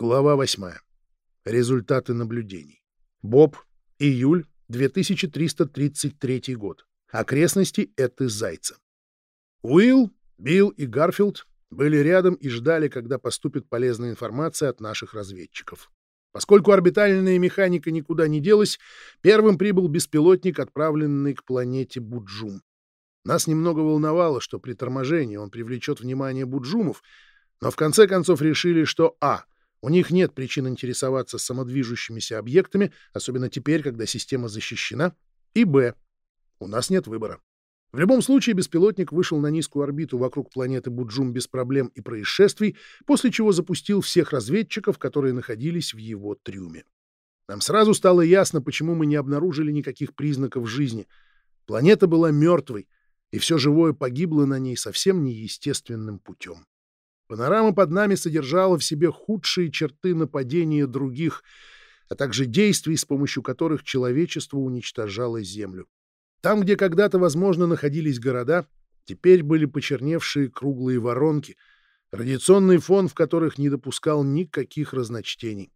Глава 8. Результаты наблюдений. Боб. Июль 2333 год. Окрестности Эты Зайца. Уилл, Билл и Гарфилд были рядом и ждали, когда поступит полезная информация от наших разведчиков. Поскольку орбитальная механика никуда не делась, первым прибыл беспилотник, отправленный к планете Буджум. Нас немного волновало, что при торможении он привлечет внимание Буджумов, но в конце концов решили, что а. У них нет причин интересоваться самодвижущимися объектами, особенно теперь, когда система защищена, и б. У нас нет выбора. В любом случае, беспилотник вышел на низкую орбиту вокруг планеты Буджум без проблем и происшествий, после чего запустил всех разведчиков, которые находились в его трюме. Нам сразу стало ясно, почему мы не обнаружили никаких признаков жизни. Планета была мертвой, и все живое погибло на ней совсем неестественным путем. Панорама под нами содержала в себе худшие черты нападения других, а также действий, с помощью которых человечество уничтожало Землю. Там, где когда-то, возможно, находились города, теперь были почерневшие круглые воронки, радиационный фон в которых не допускал никаких разночтений.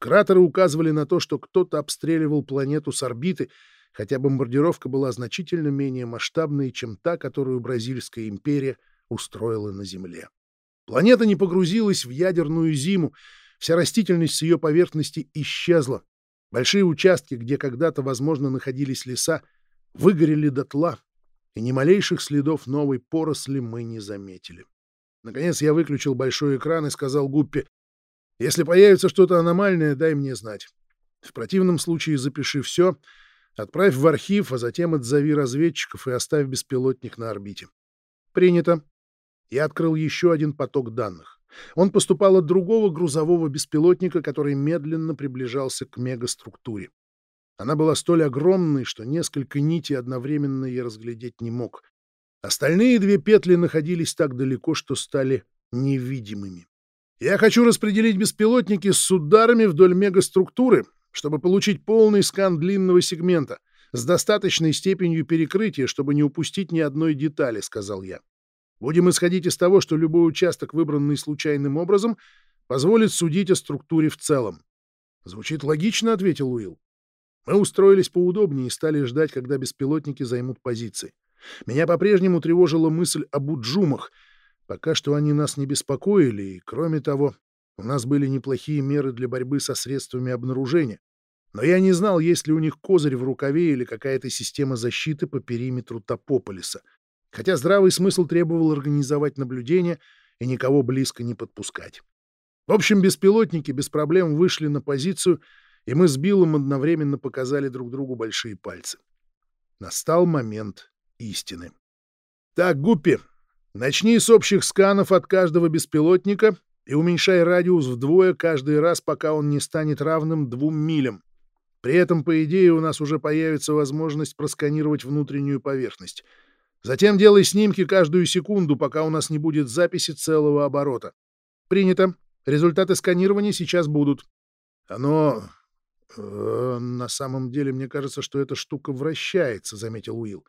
Кратеры указывали на то, что кто-то обстреливал планету с орбиты, хотя бомбардировка была значительно менее масштабной, чем та, которую Бразильская империя устроила на Земле. Планета не погрузилась в ядерную зиму, вся растительность с ее поверхности исчезла. Большие участки, где когда-то, возможно, находились леса, выгорели дотла, и ни малейших следов новой поросли мы не заметили. Наконец я выключил большой экран и сказал Гуппе, «Если появится что-то аномальное, дай мне знать. В противном случае запиши все, отправь в архив, а затем отзови разведчиков и оставь беспилотник на орбите». «Принято». Я открыл еще один поток данных. Он поступал от другого грузового беспилотника, который медленно приближался к мегаструктуре. Она была столь огромной, что несколько нитей одновременно я разглядеть не мог. Остальные две петли находились так далеко, что стали невидимыми. Я хочу распределить беспилотники с ударами вдоль мегаструктуры, чтобы получить полный скан длинного сегмента с достаточной степенью перекрытия, чтобы не упустить ни одной детали, — сказал я. Будем исходить из того, что любой участок, выбранный случайным образом, позволит судить о структуре в целом. — Звучит логично, — ответил Уилл. Мы устроились поудобнее и стали ждать, когда беспилотники займут позиции. Меня по-прежнему тревожила мысль об уджумах. Пока что они нас не беспокоили, и, кроме того, у нас были неплохие меры для борьбы со средствами обнаружения. Но я не знал, есть ли у них козырь в рукаве или какая-то система защиты по периметру Топополиса. Хотя здравый смысл требовал организовать наблюдение и никого близко не подпускать. В общем, беспилотники без проблем вышли на позицию — и мы с Биллом одновременно показали друг другу большие пальцы. Настал момент истины. «Так, Гуппи, начни с общих сканов от каждого беспилотника и уменьшай радиус вдвое каждый раз, пока он не станет равным двум милям. При этом, по идее, у нас уже появится возможность просканировать внутреннюю поверхность. Затем делай снимки каждую секунду, пока у нас не будет записи целого оборота. Принято. Результаты сканирования сейчас будут. Оно «Э, «На самом деле, мне кажется, что эта штука вращается», — заметил Уилл.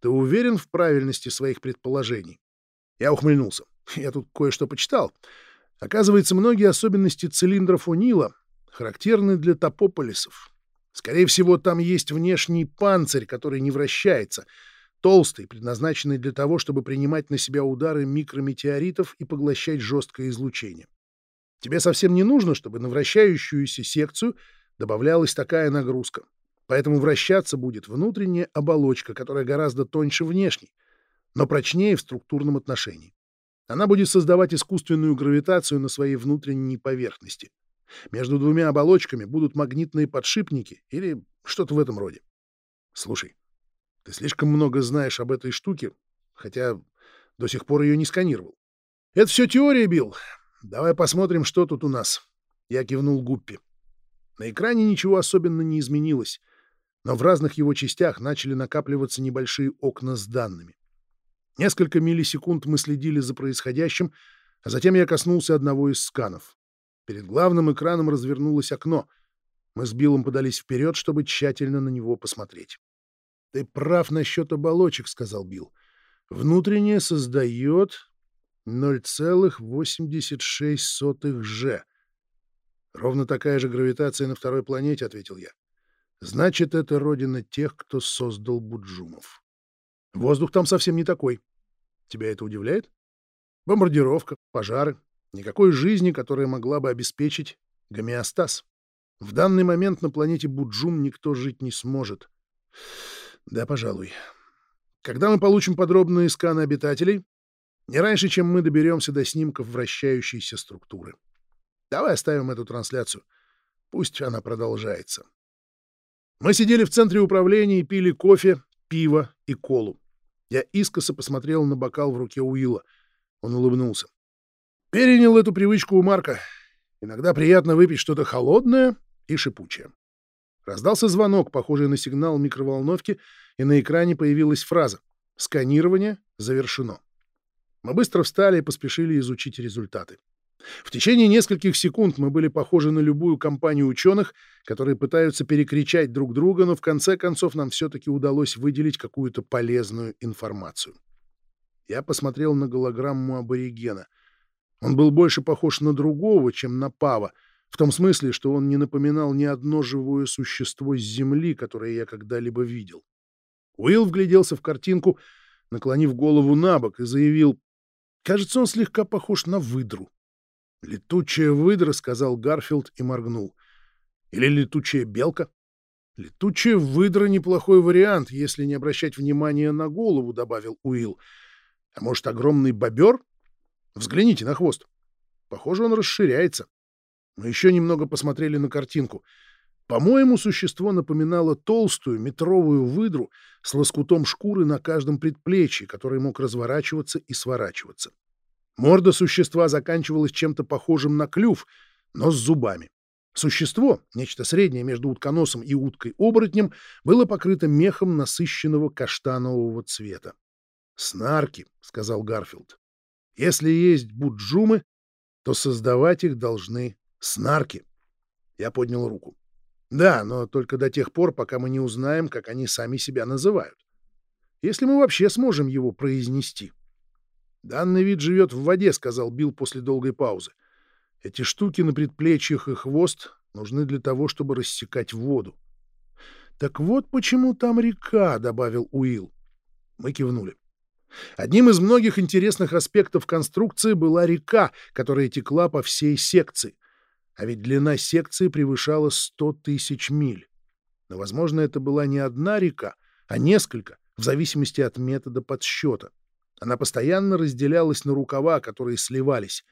«Ты уверен в правильности своих предположений?» Я ухмыльнулся. «Я тут кое-что почитал. Оказывается, многие особенности цилиндров Унила характерны для топополисов. Скорее всего, там есть внешний панцирь, который не вращается, толстый, предназначенный для того, чтобы принимать на себя удары микрометеоритов и поглощать жесткое излучение. Тебе совсем не нужно, чтобы на вращающуюся секцию — добавлялась такая нагрузка. Поэтому вращаться будет внутренняя оболочка, которая гораздо тоньше внешней, но прочнее в структурном отношении. Она будет создавать искусственную гравитацию на своей внутренней поверхности. Между двумя оболочками будут магнитные подшипники или что-то в этом роде. Слушай, ты слишком много знаешь об этой штуке, хотя до сих пор ее не сканировал. Это все теория, Билл. Давай посмотрим, что тут у нас. Я кивнул Гуппи. На экране ничего особенно не изменилось, но в разных его частях начали накапливаться небольшие окна с данными. Несколько миллисекунд мы следили за происходящим, а затем я коснулся одного из сканов. Перед главным экраном развернулось окно. Мы с Биллом подались вперед, чтобы тщательно на него посмотреть. — Ты прав насчет оболочек, — сказал Билл. — Внутреннее создает 0,86 Ж. Ровно такая же гравитация на второй планете, — ответил я. Значит, это родина тех, кто создал Буджумов. Воздух там совсем не такой. Тебя это удивляет? Бомбардировка, пожары, никакой жизни, которая могла бы обеспечить гомеостаз. В данный момент на планете Буджум никто жить не сможет. Да, пожалуй. Когда мы получим подробные сканы обитателей, не раньше, чем мы доберемся до снимков вращающейся структуры. Давай оставим эту трансляцию. Пусть она продолжается. Мы сидели в центре управления и пили кофе, пиво и колу. Я искоса посмотрел на бокал в руке Уилла. Он улыбнулся. Перенял эту привычку у Марка. Иногда приятно выпить что-то холодное и шипучее. Раздался звонок, похожий на сигнал микроволновки, и на экране появилась фраза «Сканирование завершено». Мы быстро встали и поспешили изучить результаты. В течение нескольких секунд мы были похожи на любую компанию ученых, которые пытаются перекричать друг друга, но в конце концов нам все-таки удалось выделить какую-то полезную информацию. Я посмотрел на голограмму аборигена. Он был больше похож на другого, чем на Пава, в том смысле, что он не напоминал ни одно живое существо с Земли, которое я когда-либо видел. Уилл вгляделся в картинку, наклонив голову на бок, и заявил, «Кажется, он слегка похож на выдру». «Летучая выдра», — сказал Гарфилд и моргнул. «Или летучая белка?» «Летучая выдра — неплохой вариант, если не обращать внимания на голову», — добавил Уилл. «А может, огромный бобер? Взгляните на хвост. Похоже, он расширяется». Мы еще немного посмотрели на картинку. По-моему, существо напоминало толстую метровую выдру с лоскутом шкуры на каждом предплечье, который мог разворачиваться и сворачиваться. Морда существа заканчивалась чем-то похожим на клюв, но с зубами. Существо, нечто среднее между утконосом и уткой-оборотнем, было покрыто мехом насыщенного каштанового цвета. «Снарки», — сказал Гарфилд. «Если есть буджумы, то создавать их должны снарки». Я поднял руку. «Да, но только до тех пор, пока мы не узнаем, как они сами себя называют. Если мы вообще сможем его произнести». «Данный вид живет в воде», — сказал Билл после долгой паузы. «Эти штуки на предплечьях и хвост нужны для того, чтобы рассекать воду». «Так вот почему там река», — добавил Уилл. Мы кивнули. Одним из многих интересных аспектов конструкции была река, которая текла по всей секции. А ведь длина секции превышала 100 тысяч миль. Но, возможно, это была не одна река, а несколько, в зависимости от метода подсчета. Она постоянно разделялась на рукава, которые сливались.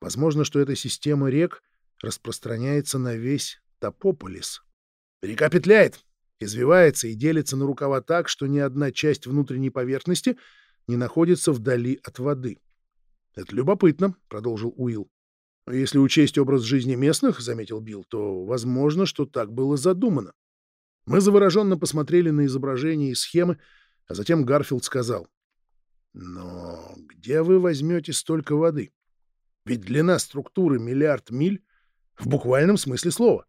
Возможно, что эта система рек распространяется на весь Топополис. Река петляет, извивается и делится на рукава так, что ни одна часть внутренней поверхности не находится вдали от воды. «Это любопытно», — продолжил Уилл. «Если учесть образ жизни местных, — заметил Билл, — то возможно, что так было задумано». Мы завороженно посмотрели на изображение и схемы, а затем Гарфилд сказал. Но где вы возьмете столько воды? Ведь длина структуры миллиард миль в буквальном смысле слова.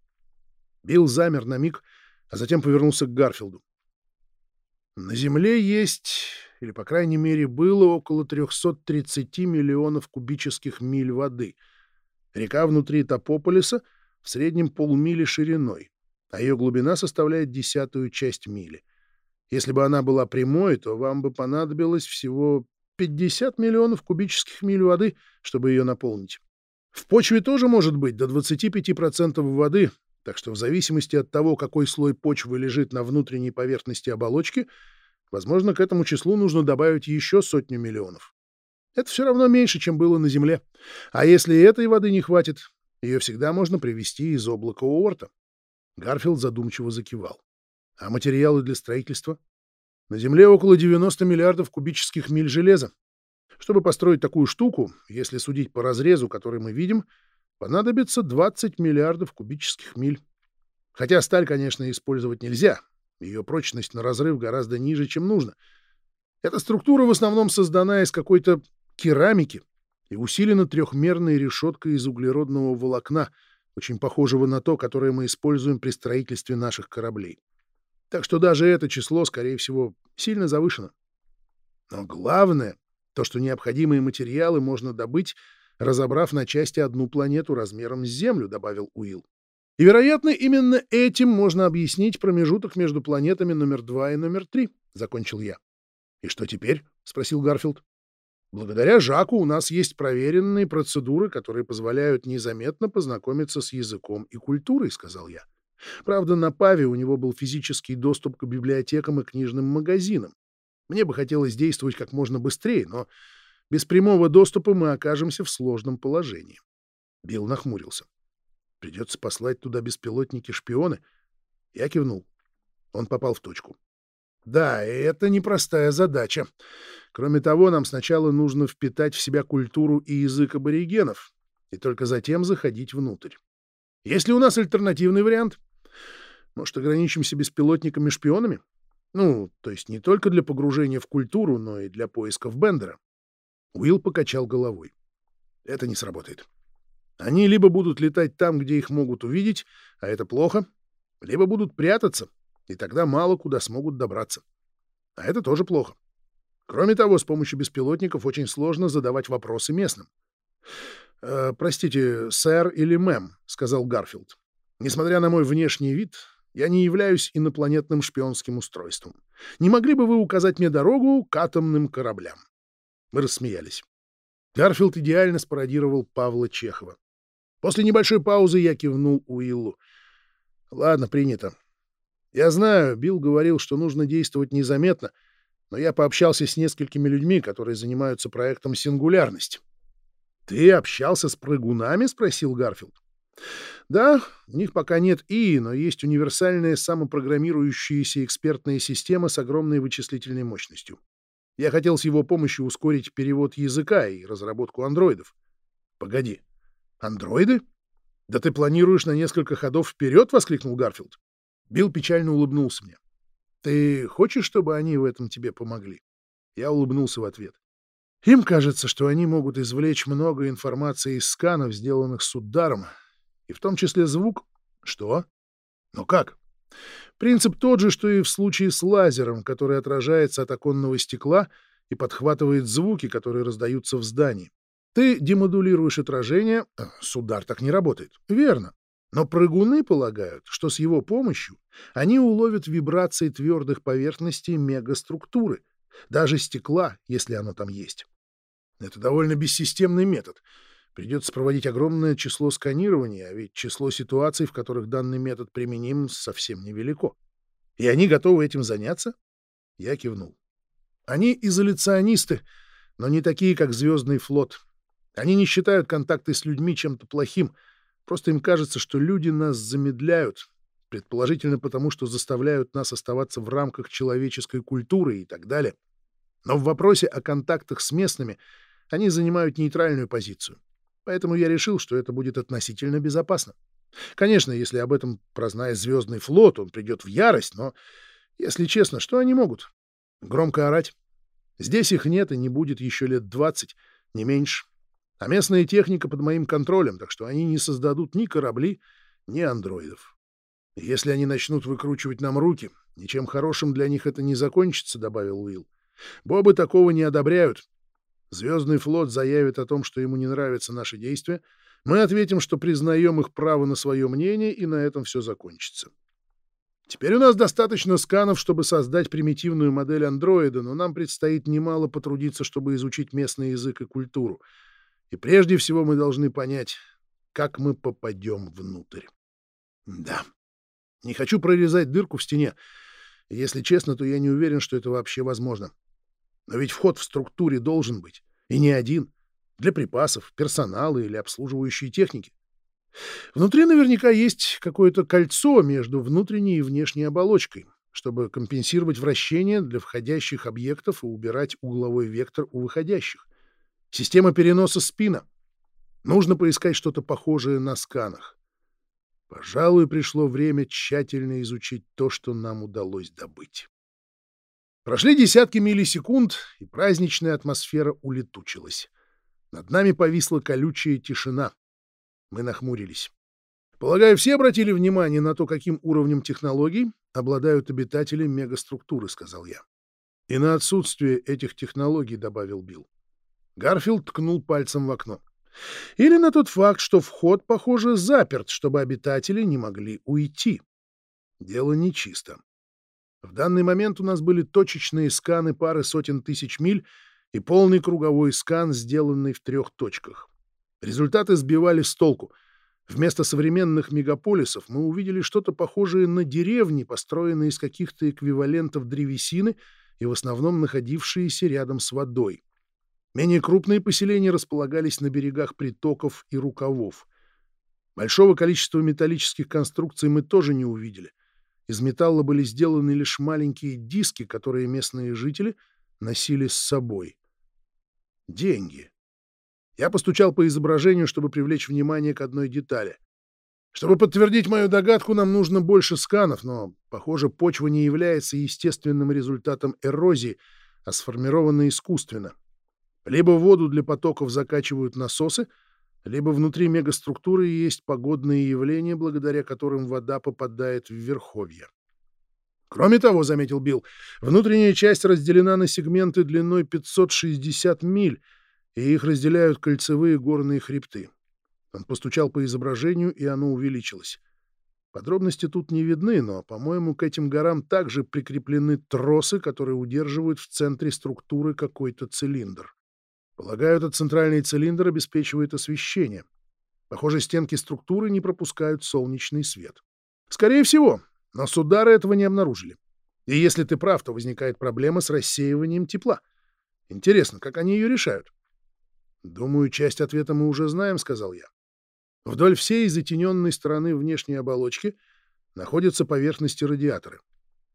Билл замер на миг, а затем повернулся к Гарфилду. На Земле есть, или, по крайней мере, было около 330 миллионов кубических миль воды. Река внутри Топополиса в среднем полмили шириной, а ее глубина составляет десятую часть мили — если бы она была прямой, то вам бы понадобилось всего 50 миллионов кубических миль воды, чтобы ее наполнить. В почве тоже может быть до 25% воды, так что в зависимости от того, какой слой почвы лежит на внутренней поверхности оболочки, возможно, к этому числу нужно добавить еще сотню миллионов. Это все равно меньше, чем было на Земле. А если этой воды не хватит, ее всегда можно привезти из облака Уорта. Гарфилд задумчиво закивал. А материалы для строительства? На Земле около 90 миллиардов кубических миль железа. Чтобы построить такую штуку, если судить по разрезу, который мы видим, понадобится 20 миллиардов кубических миль. Хотя сталь, конечно, использовать нельзя. Ее прочность на разрыв гораздо ниже, чем нужно. Эта структура в основном создана из какой-то керамики и усилена трехмерной решеткой из углеродного волокна, очень похожего на то, которое мы используем при строительстве наших кораблей. Так что даже это число, скорее всего, сильно завышено. Но главное, то, что необходимые материалы можно добыть разобрав на части одну планету размером с Землю, добавил Уилл. И, вероятно, именно этим можно объяснить промежуток между планетами номер два и номер три, закончил я. И что теперь? спросил Гарфилд. Благодаря Жаку у нас есть проверенные процедуры, которые позволяют незаметно познакомиться с языком и культурой, сказал я. Правда, на Паве у него был физический доступ к библиотекам и книжным магазинам. Мне бы хотелось действовать как можно быстрее, но без прямого доступа мы окажемся в сложном положении. Билл нахмурился. Придется послать туда беспилотники-шпионы. Я кивнул. Он попал в точку. Да, это непростая задача. Кроме того, нам сначала нужно впитать в себя культуру и язык аборигенов, и только затем заходить внутрь. Есть ли у нас альтернативный вариант? Может, ограничимся беспилотниками-шпионами? Ну, то есть не только для погружения в культуру, но и для поисков Бендера. Уилл покачал головой. Это не сработает. Они либо будут летать там, где их могут увидеть, а это плохо, либо будут прятаться, и тогда мало куда смогут добраться. А это тоже плохо. Кроме того, с помощью беспилотников очень сложно задавать вопросы местным. «Э, «Простите, сэр или мэм», — сказал Гарфилд. «Несмотря на мой внешний вид, я не являюсь инопланетным шпионским устройством. Не могли бы вы указать мне дорогу к атомным кораблям?» Мы рассмеялись. Гарфилд идеально спародировал Павла Чехова. После небольшой паузы я кивнул Уиллу. «Ладно, принято. Я знаю, Билл говорил, что нужно действовать незаметно, но я пообщался с несколькими людьми, которые занимаются проектом «Сингулярность». «Ты общался с прыгунами?» — спросил Гарфилд. «Да, у них пока нет ИИ, но есть универсальная самопрограммирующаяся экспертная система с огромной вычислительной мощностью. Я хотел с его помощью ускорить перевод языка и разработку андроидов. Погоди, андроиды? Да ты планируешь на несколько ходов вперед? воскликнул Гарфилд. Билл печально улыбнулся мне. Ты хочешь, чтобы они в этом тебе помогли? Я улыбнулся в ответ. Им кажется, что они могут извлечь много информации из сканов, сделанных с ударом, и в том числе звук. Что? Но как? Принцип тот же, что и в случае с лазером, который отражается от оконного стекла и подхватывает звуки, которые раздаются в здании. Ты демодулируешь отражение, а с удар так не работает. Верно. Но прыгуны полагают, что с его помощью они уловят вибрации твердых поверхностей мегаструктуры, даже стекла, если оно там есть. Это довольно бессистемный метод — Придется проводить огромное число сканирований, а ведь число ситуаций, в которых данный метод применим, совсем невелико. И они готовы этим заняться? Я кивнул. Они изоляционисты, но не такие, как Звездный флот. Они не считают контакты с людьми чем-то плохим. Просто им кажется, что люди нас замедляют, предположительно потому, что заставляют нас оставаться в рамках человеческой культуры и так далее. Но в вопросе о контактах с местными они занимают нейтральную позицию. Поэтому я решил, что это будет относительно безопасно. Конечно, если об этом прознает Звездный флот, он придет в ярость, но, если честно, что они могут? Громко орать. Здесь их нет и не будет еще лет двадцать, не меньше. А местная техника под моим контролем, так что они не создадут ни корабли, ни андроидов. Если они начнут выкручивать нам руки, ничем хорошим для них это не закончится, — добавил Уилл. Бобы такого не одобряют. Звездный флот заявит о том, что ему не нравятся наши действия, мы ответим, что признаем их право на свое мнение, и на этом все закончится. Теперь у нас достаточно сканов, чтобы создать примитивную модель андроида, но нам предстоит немало потрудиться, чтобы изучить местный язык и культуру. И прежде всего мы должны понять, как мы попадем внутрь. Да. Не хочу прорезать дырку в стене. Если честно, то я не уверен, что это вообще возможно. Но ведь вход в структуре должен быть. И не один. Для припасов, персонала или обслуживающей техники. Внутри наверняка есть какое-то кольцо между внутренней и внешней оболочкой, чтобы компенсировать вращение для входящих объектов и убирать угловой вектор у выходящих. Система переноса спина. Нужно поискать что-то похожее на сканах. Пожалуй, пришло время тщательно изучить то, что нам удалось добыть. Прошли десятки миллисекунд, и праздничная атмосфера улетучилась. Над нами повисла колючая тишина. Мы нахмурились. Полагаю, все обратили внимание на то, каким уровнем технологий обладают обитатели мегаструктуры, — сказал я. — И на отсутствие этих технологий, — добавил Билл. Гарфилд ткнул пальцем в окно. Или на тот факт, что вход, похоже, заперт, чтобы обитатели не могли уйти. Дело нечисто. В данный момент у нас были точечные сканы пары сотен тысяч миль и полный круговой скан, сделанный в трех точках. Результаты сбивали с толку. Вместо современных мегаполисов мы увидели что-то похожее на деревни, построенные из каких-то эквивалентов древесины и в основном находившиеся рядом с водой. Менее крупные поселения располагались на берегах притоков и рукавов. Большого количества металлических конструкций мы тоже не увидели. Из металла были сделаны лишь маленькие диски, которые местные жители носили с собой. Деньги. Я постучал по изображению, чтобы привлечь внимание к одной детали. Чтобы подтвердить мою догадку, нам нужно больше сканов, но, похоже, почва не является естественным результатом эрозии, а сформирована искусственно. Либо воду для потоков закачивают насосы, либо внутри мегаструктуры есть погодные явления, благодаря которым вода попадает в верховье. Кроме того, заметил Билл, внутренняя часть разделена на сегменты длиной 560 миль, и их разделяют кольцевые горные хребты. Он постучал по изображению, и оно увеличилось. Подробности тут не видны, но, по-моему, к этим горам также прикреплены тросы, которые удерживают в центре структуры какой-то цилиндр. Полагаю, этот центральный цилиндр обеспечивает освещение. Похоже, стенки структуры не пропускают солнечный свет. Скорее всего, но судары этого не обнаружили. И если ты прав, то возникает проблема с рассеиванием тепла. Интересно, как они ее решают? Думаю, часть ответа мы уже знаем, сказал я. Вдоль всей затененной стороны внешней оболочки находятся поверхности радиаторы.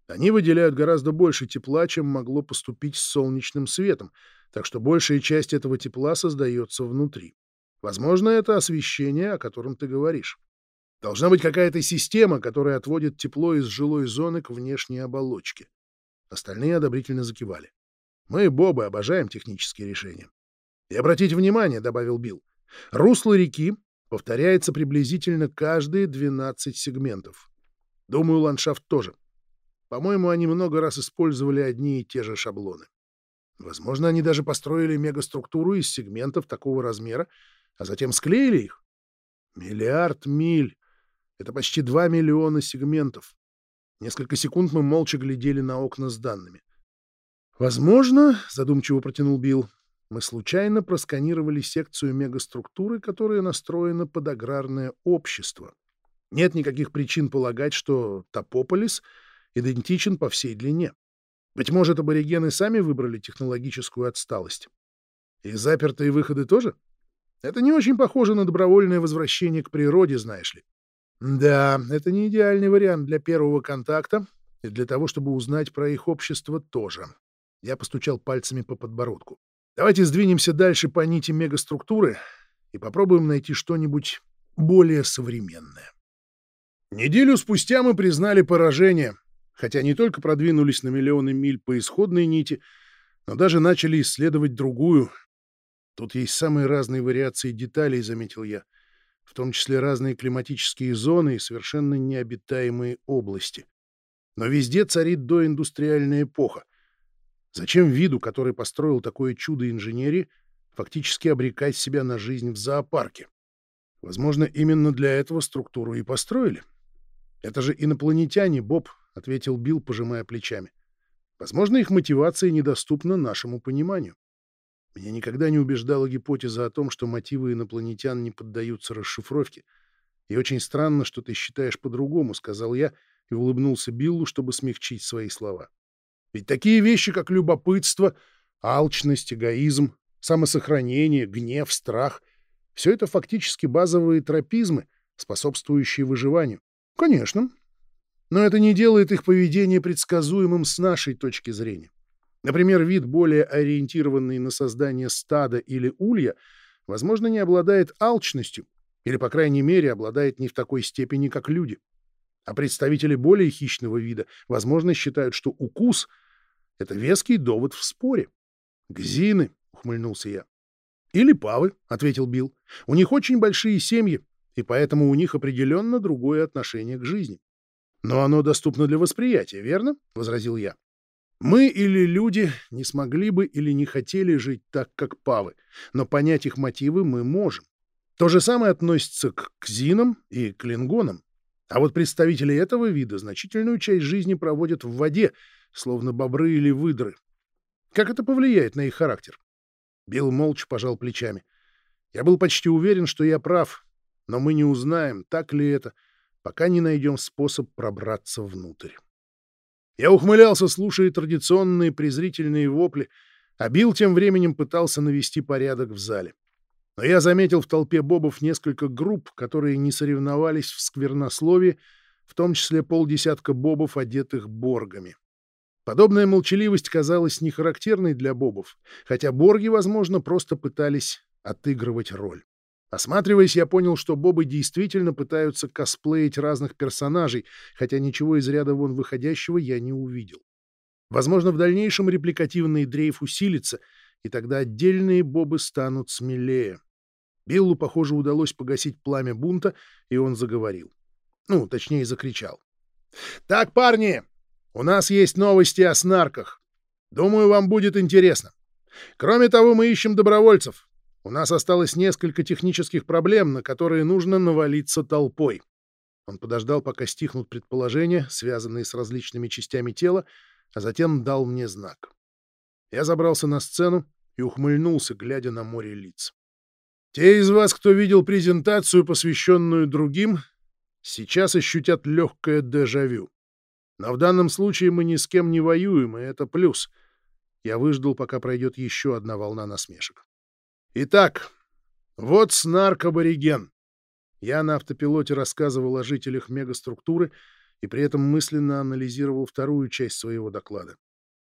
Они выделяют гораздо больше тепла, чем могло поступить с солнечным светом, так что большая часть этого тепла создается внутри. Возможно, это освещение, о котором ты говоришь. Должна быть какая-то система, которая отводит тепло из жилой зоны к внешней оболочке. Остальные одобрительно закивали. Мы, Бобы, обожаем технические решения. И обратите внимание, — добавил Билл, — русло реки повторяется приблизительно каждые 12 сегментов. Думаю, ландшафт тоже. По-моему, они много раз использовали одни и те же шаблоны. Возможно, они даже построили мегаструктуру из сегментов такого размера, а затем склеили их. Миллиард миль. Это почти 2 миллиона сегментов. Несколько секунд мы молча глядели на окна с данными. «Возможно, — задумчиво протянул Билл, — мы случайно просканировали секцию мегаструктуры, которая настроена под аграрное общество. Нет никаких причин полагать, что Топополис идентичен по всей длине. Быть может, аборигены сами выбрали технологическую отсталость. И запертые выходы тоже? Это не очень похоже на добровольное возвращение к природе, знаешь ли. Да, это не идеальный вариант для первого контакта и для того, чтобы узнать про их общество тоже. Я постучал пальцами по подбородку. Давайте сдвинемся дальше по нити мегаструктуры и попробуем найти что-нибудь более современное. Неделю спустя мы признали поражение хотя не только продвинулись на миллионы миль по исходной нити, но даже начали исследовать другую. Тут есть самые разные вариации деталей, заметил я, в том числе разные климатические зоны и совершенно необитаемые области. Но везде царит доиндустриальная эпоха. Зачем виду, который построил такое чудо инженерии, фактически обрекать себя на жизнь в зоопарке? Возможно, именно для этого структуру и построили. Это же инопланетяне, Боб, — ответил Билл, пожимая плечами. «Возможно, их мотивация недоступна нашему пониманию. Меня никогда не убеждала гипотеза о том, что мотивы инопланетян не поддаются расшифровке. И очень странно, что ты считаешь по-другому», — сказал я и улыбнулся Биллу, чтобы смягчить свои слова. «Ведь такие вещи, как любопытство, алчность, эгоизм, самосохранение, гнев, страх — все это фактически базовые тропизмы, способствующие выживанию. Конечно, но это не делает их поведение предсказуемым с нашей точки зрения. Например, вид, более ориентированный на создание стада или улья, возможно, не обладает алчностью, или, по крайней мере, обладает не в такой степени, как люди. А представители более хищного вида, возможно, считают, что укус — это веский довод в споре. «Гзины», — ухмыльнулся я. «Или павы», — ответил Билл. «У них очень большие семьи, и поэтому у них определенно другое отношение к жизни. Но оно доступно для восприятия, верно? — возразил я. Мы или люди не смогли бы или не хотели жить так, как павы, но понять их мотивы мы можем. То же самое относится к кзинам и клингонам. А вот представители этого вида значительную часть жизни проводят в воде, словно бобры или выдры. Как это повлияет на их характер? Билл молча пожал плечами. Я был почти уверен, что я прав, но мы не узнаем, так ли это, пока не найдем способ пробраться внутрь. Я ухмылялся, слушая традиционные презрительные вопли, а Билл тем временем пытался навести порядок в зале. Но я заметил в толпе бобов несколько групп, которые не соревновались в сквернословии, в том числе полдесятка бобов, одетых боргами. Подобная молчаливость казалась не характерной для бобов, хотя борги, возможно, просто пытались отыгрывать роль. Осматриваясь, я понял, что бобы действительно пытаются косплеить разных персонажей, хотя ничего из ряда вон выходящего я не увидел. Возможно, в дальнейшем репликативный дрейф усилится, и тогда отдельные бобы станут смелее. Биллу, похоже, удалось погасить пламя бунта, и он заговорил. Ну, точнее, закричал. «Так, парни, у нас есть новости о снарках. Думаю, вам будет интересно. Кроме того, мы ищем добровольцев. У нас осталось несколько технических проблем, на которые нужно навалиться толпой. Он подождал, пока стихнут предположения, связанные с различными частями тела, а затем дал мне знак. Я забрался на сцену и ухмыльнулся, глядя на море лиц. Те из вас, кто видел презентацию, посвященную другим, сейчас ощутят легкое дежавю. Но в данном случае мы ни с кем не воюем, и это плюс. Я выждал, пока пройдет еще одна волна насмешек. Итак, вот снарк-абориген. Я на автопилоте рассказывал о жителях мегаструктуры и при этом мысленно анализировал вторую часть своего доклада.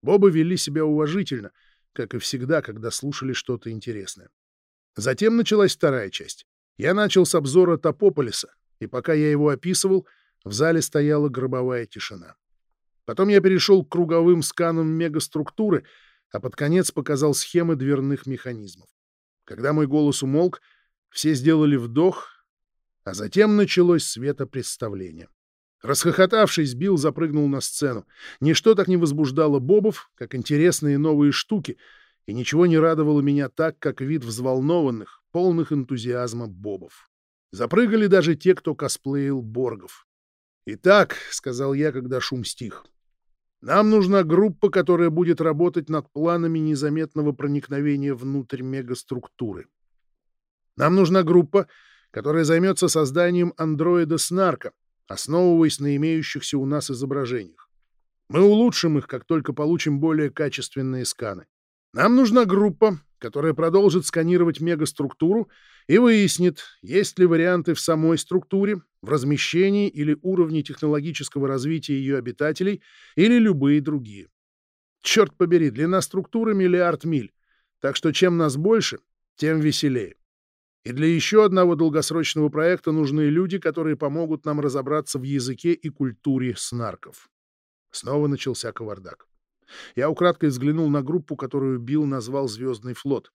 Бобы вели себя уважительно, как и всегда, когда слушали что-то интересное. Затем началась вторая часть. Я начал с обзора Топополиса, и пока я его описывал, в зале стояла гробовая тишина. Потом я перешел к круговым сканам мегаструктуры, а под конец показал схемы дверных механизмов. Когда мой голос умолк, все сделали вдох, а затем началось светопредставление. Расхохотавшись, Билл запрыгнул на сцену. Ничто так не возбуждало бобов, как интересные новые штуки, и ничего не радовало меня так, как вид взволнованных, полных энтузиазма бобов. Запрыгали даже те, кто косплеил боргов. «Итак», — сказал я, когда шум стих, нам нужна группа, которая будет работать над планами незаметного проникновения внутрь мегаструктуры. Нам нужна группа, которая займется созданием андроида Снарка, основываясь на имеющихся у нас изображениях. Мы улучшим их, как только получим более качественные сканы. Нам нужна группа, которая продолжит сканировать мегаструктуру и выяснит, есть ли варианты в самой структуре, в размещении или уровне технологического развития ее обитателей или любые другие. Черт побери, длина структуры — миллиард миль, так что чем нас больше, тем веселее. И для еще одного долгосрочного проекта нужны люди, которые помогут нам разобраться в языке и культуре снарков. Снова начался кавардак. Я украдкой взглянул на группу, которую Билл назвал «Звездный флот».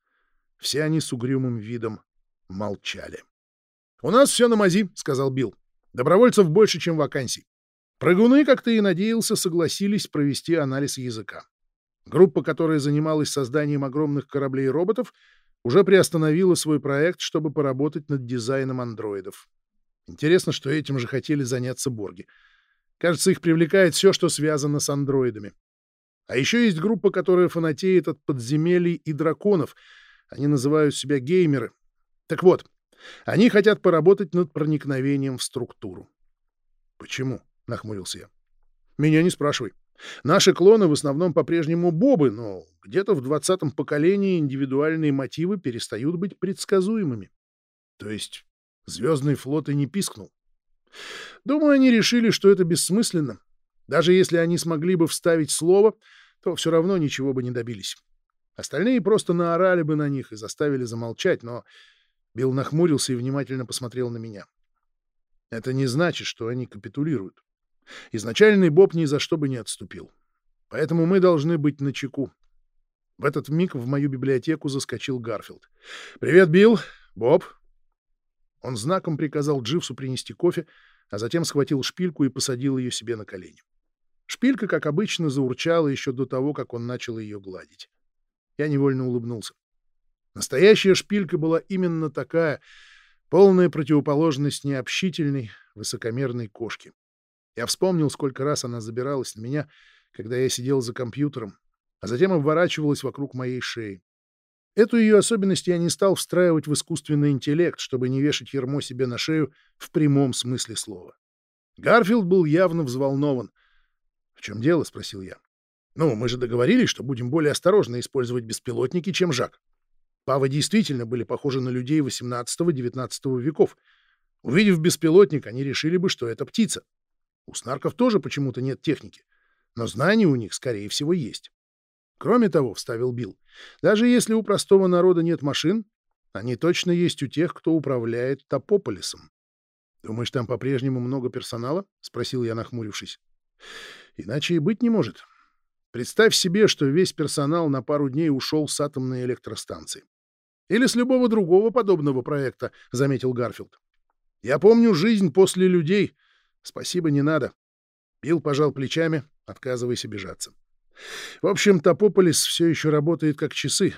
Все они с угрюмым видом молчали. «У нас все на мази», — сказал Билл. «Добровольцев больше, чем вакансий. Прыгуны, как ты и надеялся, согласились провести анализ языка. Группа, которая занималась созданием огромных кораблей и роботов, уже приостановила свой проект, чтобы поработать над дизайном андроидов. Интересно, что этим же хотели заняться Борги. Кажется, их привлекает все, что связано с андроидами. А еще есть группа, которая фанатеет от подземелий и драконов. Они называют себя геймеры, так вот, они хотят поработать над проникновением в структуру. Почему? нахмурился я. Меня не спрашивай. Наши клоны в основном по-прежнему бобы, но где-то в двадцатом поколении индивидуальные мотивы перестают быть предсказуемыми. То есть Звездный флот и не пискнул. Думаю, они решили, что это бессмысленно. Даже если они смогли бы вставить слово, то все равно ничего бы не добились. Остальные просто наорали бы на них и заставили замолчать, но Билл нахмурился и внимательно посмотрел на меня. Это не значит, что они капитулируют. Изначальный Боб ни за что бы не отступил. Поэтому мы должны быть начеку. В этот миг в мою библиотеку заскочил Гарфилд. «Привет, Билл! Боб!» Он знаком приказал Дживсу принести кофе, а затем схватил шпильку и посадил ее себе на колени. Шпилька, как обычно, заурчала еще до того, как он начал ее гладить. Я невольно улыбнулся. Настоящая шпилька была именно такая, Полная противоположность необщительной, высокомерной кошке. Я вспомнил, сколько раз она забиралась на меня, когда я сидел за компьютером, а затем обворачивалась вокруг моей шеи. Эту ее особенность я не стал встраивать в искусственный интеллект, чтобы не вешать ермо себе на шею в прямом смысле слова. Гарфилд был явно взволнован. — В чем дело? — спросил я. — Ну, мы же договорились, что будем более осторожно использовать беспилотники, чем Жак. Павы действительно были похожи на людей XVIII-XIX веков. Увидев беспилотник, они решили бы, что это птица. У снарков тоже почему-то нет техники, но знания у них, скорее всего, есть. Кроме того, — вставил Билл, — даже если у простого народа нет машин, они точно есть у тех, кто управляет Топополисом. — Думаешь, там по-прежнему много персонала? — спросил я, нахмурившись. — Иначе и быть не может. Представь себе, что весь персонал на пару дней ушел с атомной электростанции. Или с любого другого подобного проекта, — заметил Гарфилд. Я помню жизнь после людей. Спасибо, не надо. Билл пожал плечами, отказываясь обижаться. В общем, Топополис все еще работает как часы.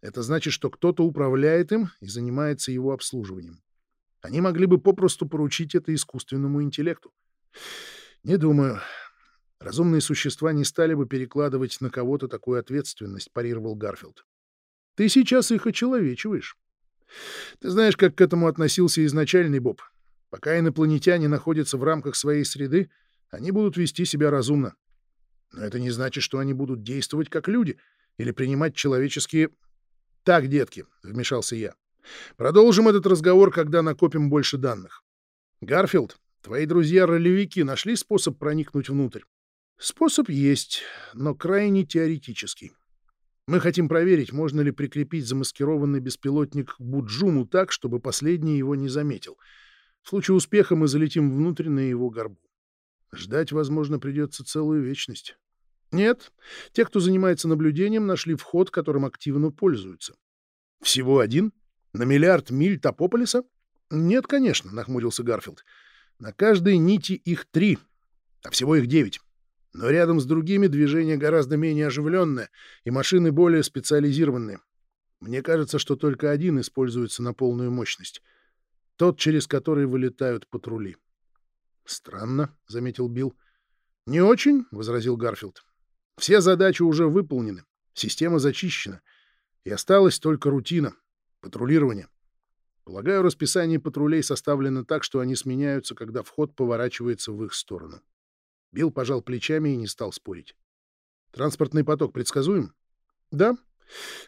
Это значит, что кто-то управляет им и занимается его обслуживанием. Они могли бы попросту поручить это искусственному интеллекту. Не думаю. Разумные существа не стали бы перекладывать на кого-то такую ответственность, парировал Гарфилд. Ты сейчас их очеловечиваешь. Ты знаешь, как к этому относился изначальный Боб. Пока инопланетяне находятся в рамках своей среды, они будут вести себя разумно. Но это не значит, что они будут действовать как люди или принимать человеческие... Так, детки, — вмешался я. Продолжим этот разговор, когда накопим больше данных. Гарфилд, твои друзья-ролевики нашли способ проникнуть внутрь? Способ есть, но крайне теоретический. Мы хотим проверить, можно ли прикрепить замаскированный беспилотник к Буджуму так, чтобы последний его не заметил. В случае успеха мы залетим внутрь на его горбу. Ждать, возможно, придется целую вечность. Нет, те, кто занимается наблюдением, нашли вход, которым активно пользуются. Всего один? На миллиард миль Топополиса? Нет, конечно, нахмурился Гарфилд. На каждой нити их три, а всего их девять. Но рядом с другими движение гораздо менее оживленное, и машины более специализированные. Мне кажется, что только один используется на полную мощность. Тот, через который вылетают патрули. «Странно», — заметил Билл. «Не очень», — возразил Гарфилд. Все задачи уже выполнены, система зачищена, и осталась только рутина — патрулирование. Полагаю, расписание патрулей составлено так, что они сменяются, когда вход поворачивается в их сторону. Билл пожал плечами и не стал спорить. Транспортный поток предсказуем? Да.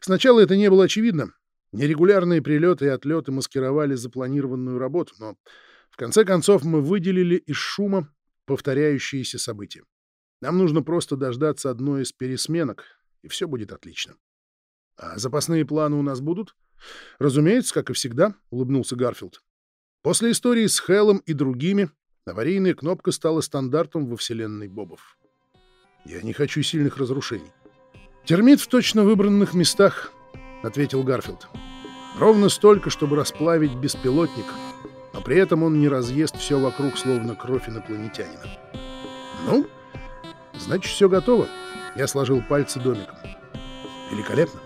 Сначала это не было очевидно. Нерегулярные прилеты и отлеты маскировали запланированную работу, но в конце концов мы выделили из шума повторяющиеся события. Нам нужно просто дождаться одной из пересменок, и все будет отлично. — А запасные планы у нас будут? — Разумеется, как и всегда, — улыбнулся Гарфилд. После истории с Хеллом и другими аварийная кнопка стала стандартом во вселенной Бобов. Я не хочу сильных разрушений. Термит в точно выбранных местах, — ответил Гарфилд. Ровно столько, чтобы расплавить беспилотник, но при этом он не разъест все вокруг, словно кровь инопланетянина. Ну, Значит, все готово. Я сложил пальцы домиком. Великолепно.